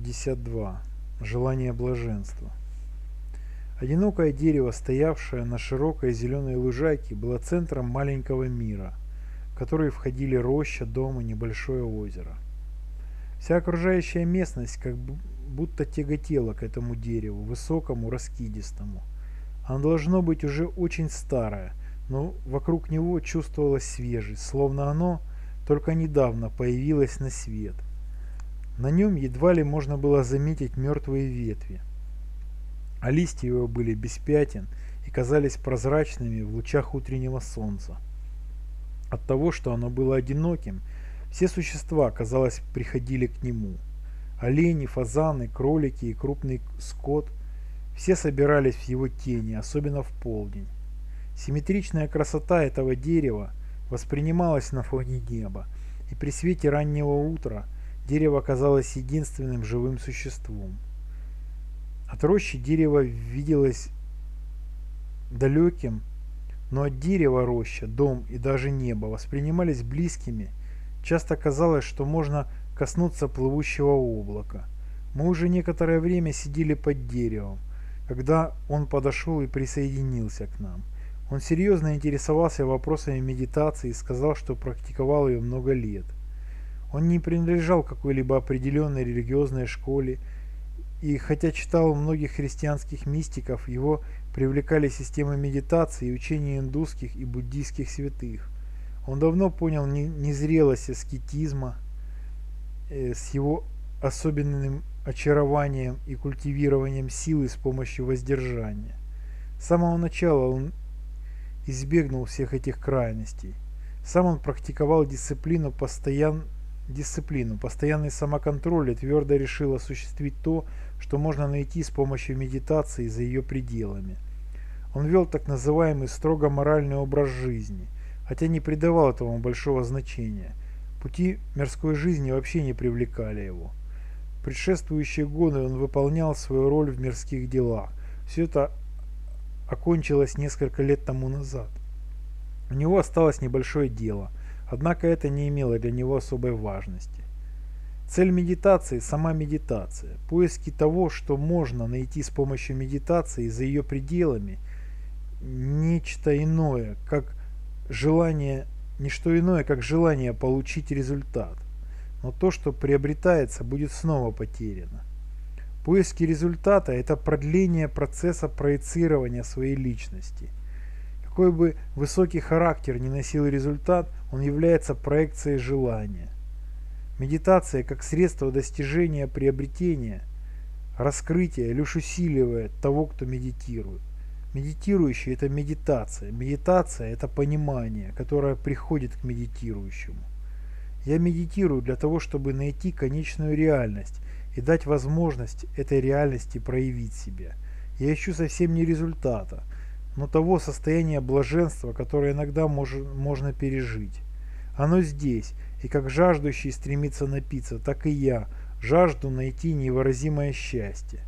52. Желание блаженства. Одинокое дерево, стоявшее на широкой зеленой лужайке, было центром маленького мира, в который входили роща, дом и небольшое озеро. Вся окружающая местность как будто тяготела к этому дереву, высокому, раскидистому. Оно должно быть уже очень старое, но вокруг него чувствовалась свежесть, словно оно только недавно появилось на свет – на нем едва ли можно было заметить мертвые ветви, а листья его были без пятен и казались прозрачными в лучах утреннего солнца. От того, что оно было одиноким, все существа, казалось, приходили к нему. Олени, фазаны, кролики и крупный скот – все собирались в его тени, особенно в полдень. Симметричная красота этого дерева воспринималась на фоне неба, и при свете раннего утра – Дерево оказалось единственным живым существом. От рощи дерево виделось далеким, но от дерева роща, дом и даже небо воспринимались близкими. Часто казалось, что можно коснуться плывущего облака. Мы уже некоторое время сидели под деревом, когда он подошел и присоединился к нам. Он серьезно интересовался вопросами медитации и сказал, что практиковал ее много лет – он не принадлежал какой-либо определенной религиозной школе, и хотя читал многих христианских мистиков, его привлекали системы медитации и учения индусских и буддийских святых. Он давно понял незрелость аскетизма э, с его особенным очарованием и культивированием силы с помощью воздержания. С самого начала он избегнул всех этих крайностей. Сам он практиковал дисциплину постоянно дисциплину, постоянный самоконтроль и твердо решил осуществить то, что можно найти с помощью медитации за ее пределами. Он вел так называемый строго моральный образ жизни, хотя не придавал этому большого значения. Пути мирской жизни вообще не привлекали его. Предшествующие годы он выполнял свою роль в мирских делах. Все это окончилось несколько лет тому назад. У него осталось небольшое дело – Однако это не имело для него особой важности. Цель медитации – сама медитация. Поиски того, что можно найти с помощью медитации за ее пределами – нечто иное, как желание, не что иное, как желание получить результат. Но то, что приобретается, будет снова потеряно. Поиски результата – это продление процесса проецирования своей личности – какой бы высокий характер ни носил результат, он является проекцией желания. Медитация как средство достижения приобретения, раскрытия лишь усиливает того, кто медитирует. Медитирующий – это медитация. Медитация – это понимание, которое приходит к медитирующему. Я медитирую для того, чтобы найти конечную реальность и дать возможность этой реальности проявить себя. Я ищу совсем не результата – но того состояния блаженства, которое иногда мож, можно пережить. Оно здесь, и как жаждущий стремится напиться, так и я жажду найти невыразимое счастье.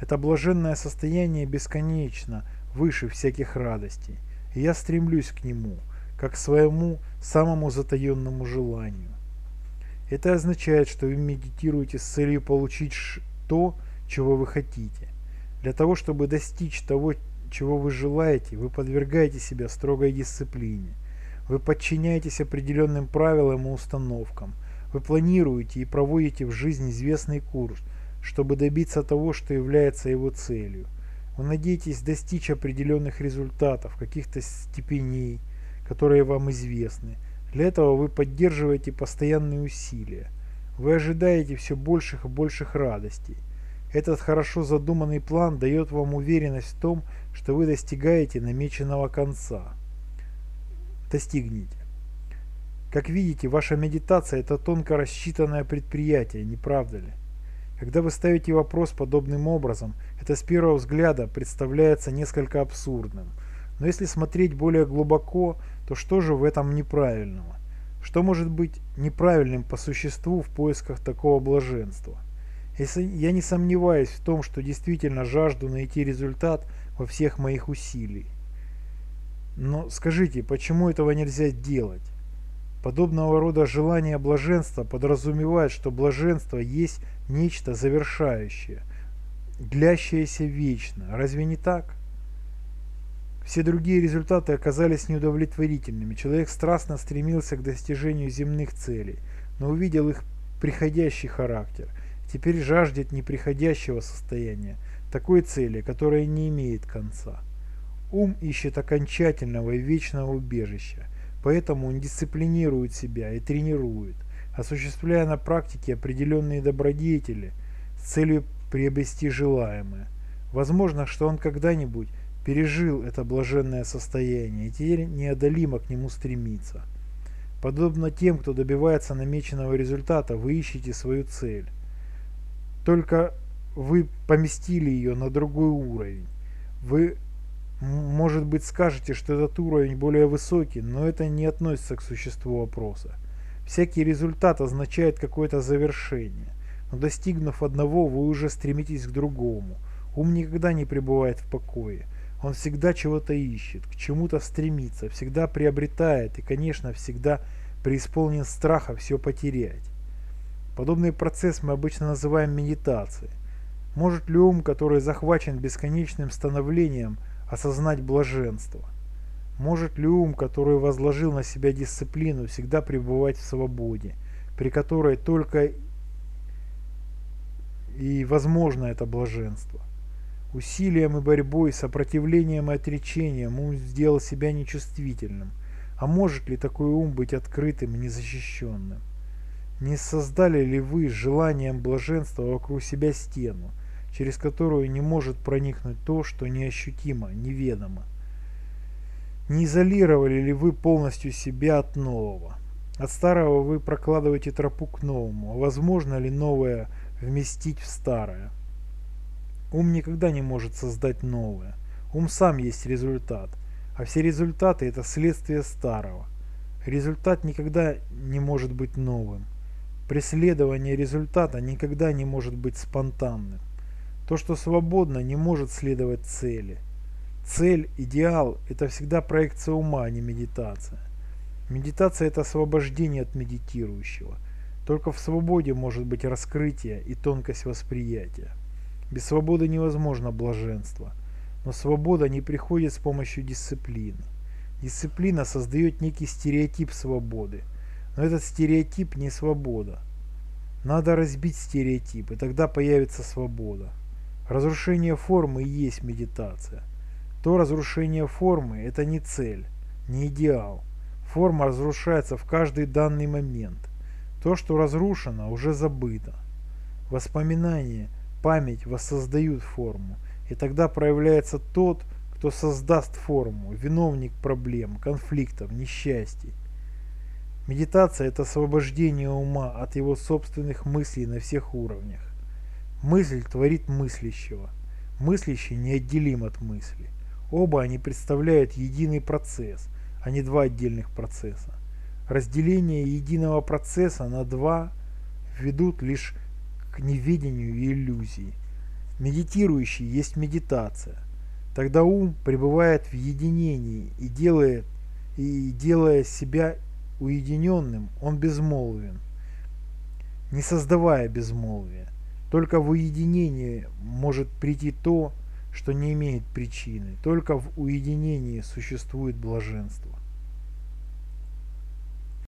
Это блаженное состояние бесконечно, выше всяких радостей, и я стремлюсь к нему, как к своему самому затаенному желанию. Это означает, что вы медитируете с целью получить то, чего вы хотите. Для того, чтобы достичь того, чего вы желаете, вы подвергаете себя строгой дисциплине. Вы подчиняетесь определенным правилам и установкам. Вы планируете и проводите в жизнь известный курс, чтобы добиться того, что является его целью. Вы надеетесь достичь определенных результатов, каких-то степеней, которые вам известны. Для этого вы поддерживаете постоянные усилия. Вы ожидаете все больших и больших радостей. Этот хорошо задуманный план дает вам уверенность в том, что вы достигаете намеченного конца. Достигните. Как видите, ваша медитация – это тонко рассчитанное предприятие, не правда ли? Когда вы ставите вопрос подобным образом, это с первого взгляда представляется несколько абсурдным. Но если смотреть более глубоко, то что же в этом неправильного? Что может быть неправильным по существу в поисках такого блаженства? Я не сомневаюсь в том, что действительно жажду найти результат во всех моих усилий. Но скажите, почему этого нельзя делать? Подобного рода желание блаженства подразумевает, что блаженство есть нечто завершающее, длящееся вечно. Разве не так? Все другие результаты оказались неудовлетворительными. Человек страстно стремился к достижению земных целей, но увидел их приходящий характер. Теперь жаждет неприходящего состояния, такой цели, которая не имеет конца. Ум ищет окончательного и вечного убежища, поэтому он дисциплинирует себя и тренирует, осуществляя на практике определенные добродетели с целью приобрести желаемое. Возможно, что он когда-нибудь пережил это блаженное состояние и теперь неодолимо к нему стремится. Подобно тем, кто добивается намеченного результата, вы ищете свою цель. Только вы поместили ее на другой уровень. Вы, может быть, скажете, что этот уровень более высокий, но это не относится к существу вопроса. Всякий результат означает какое-то завершение. Но достигнув одного, вы уже стремитесь к другому. Ум никогда не пребывает в покое. Он всегда чего-то ищет, к чему-то стремится, всегда приобретает и, конечно, всегда преисполнен страха все потерять. Подобный процесс мы обычно называем медитацией. Может ли ум, который захвачен бесконечным становлением, осознать блаженство? Может ли ум, который возложил на себя дисциплину, всегда пребывать в свободе, при которой только и возможно это блаженство? Усилием и борьбой, сопротивлением и отречением ум сделал себя нечувствительным. А может ли такой ум быть открытым и незащищенным? Не создали ли вы желанием блаженства вокруг себя стену, через которую не может проникнуть то, что неощутимо, неведомо? Не изолировали ли вы полностью себя от нового? От старого вы прокладываете тропу к новому, возможно ли новое вместить в старое? Ум никогда не может создать новое. Ум сам есть результат, а все результаты – это следствие старого. Результат никогда не может быть новым. Преследование результата никогда не может быть спонтанным. То, что свободно, не может следовать цели. Цель, идеал – это всегда проекция ума, а не медитация. Медитация – это освобождение от медитирующего. Только в свободе может быть раскрытие и тонкость восприятия. Без свободы невозможно блаженство. Но свобода не приходит с помощью дисциплины. Дисциплина создает некий стереотип свободы. Но этот стереотип не свобода. Надо разбить стереотип, и тогда появится свобода. Разрушение формы и есть медитация. То разрушение формы – это не цель, не идеал. Форма разрушается в каждый данный момент. То, что разрушено, уже забыто. Воспоминания память воссоздают форму, и тогда проявляется тот, кто создаст форму, виновник проблем, конфликтов, несчастий. Медитация – это освобождение ума от его собственных мыслей на всех уровнях. Мысль творит мыслящего. Мыслящий неотделим от мысли. Оба они представляют единый процесс, а не два отдельных процесса. Разделение единого процесса на два ведут лишь к неведению и иллюзии. Медитирующий есть медитация. Тогда ум пребывает в единении и делает и делая себя уединенным, он безмолвен, не создавая безмолвия. Только в уединении может прийти то, что не имеет причины. Только в уединении существует блаженство.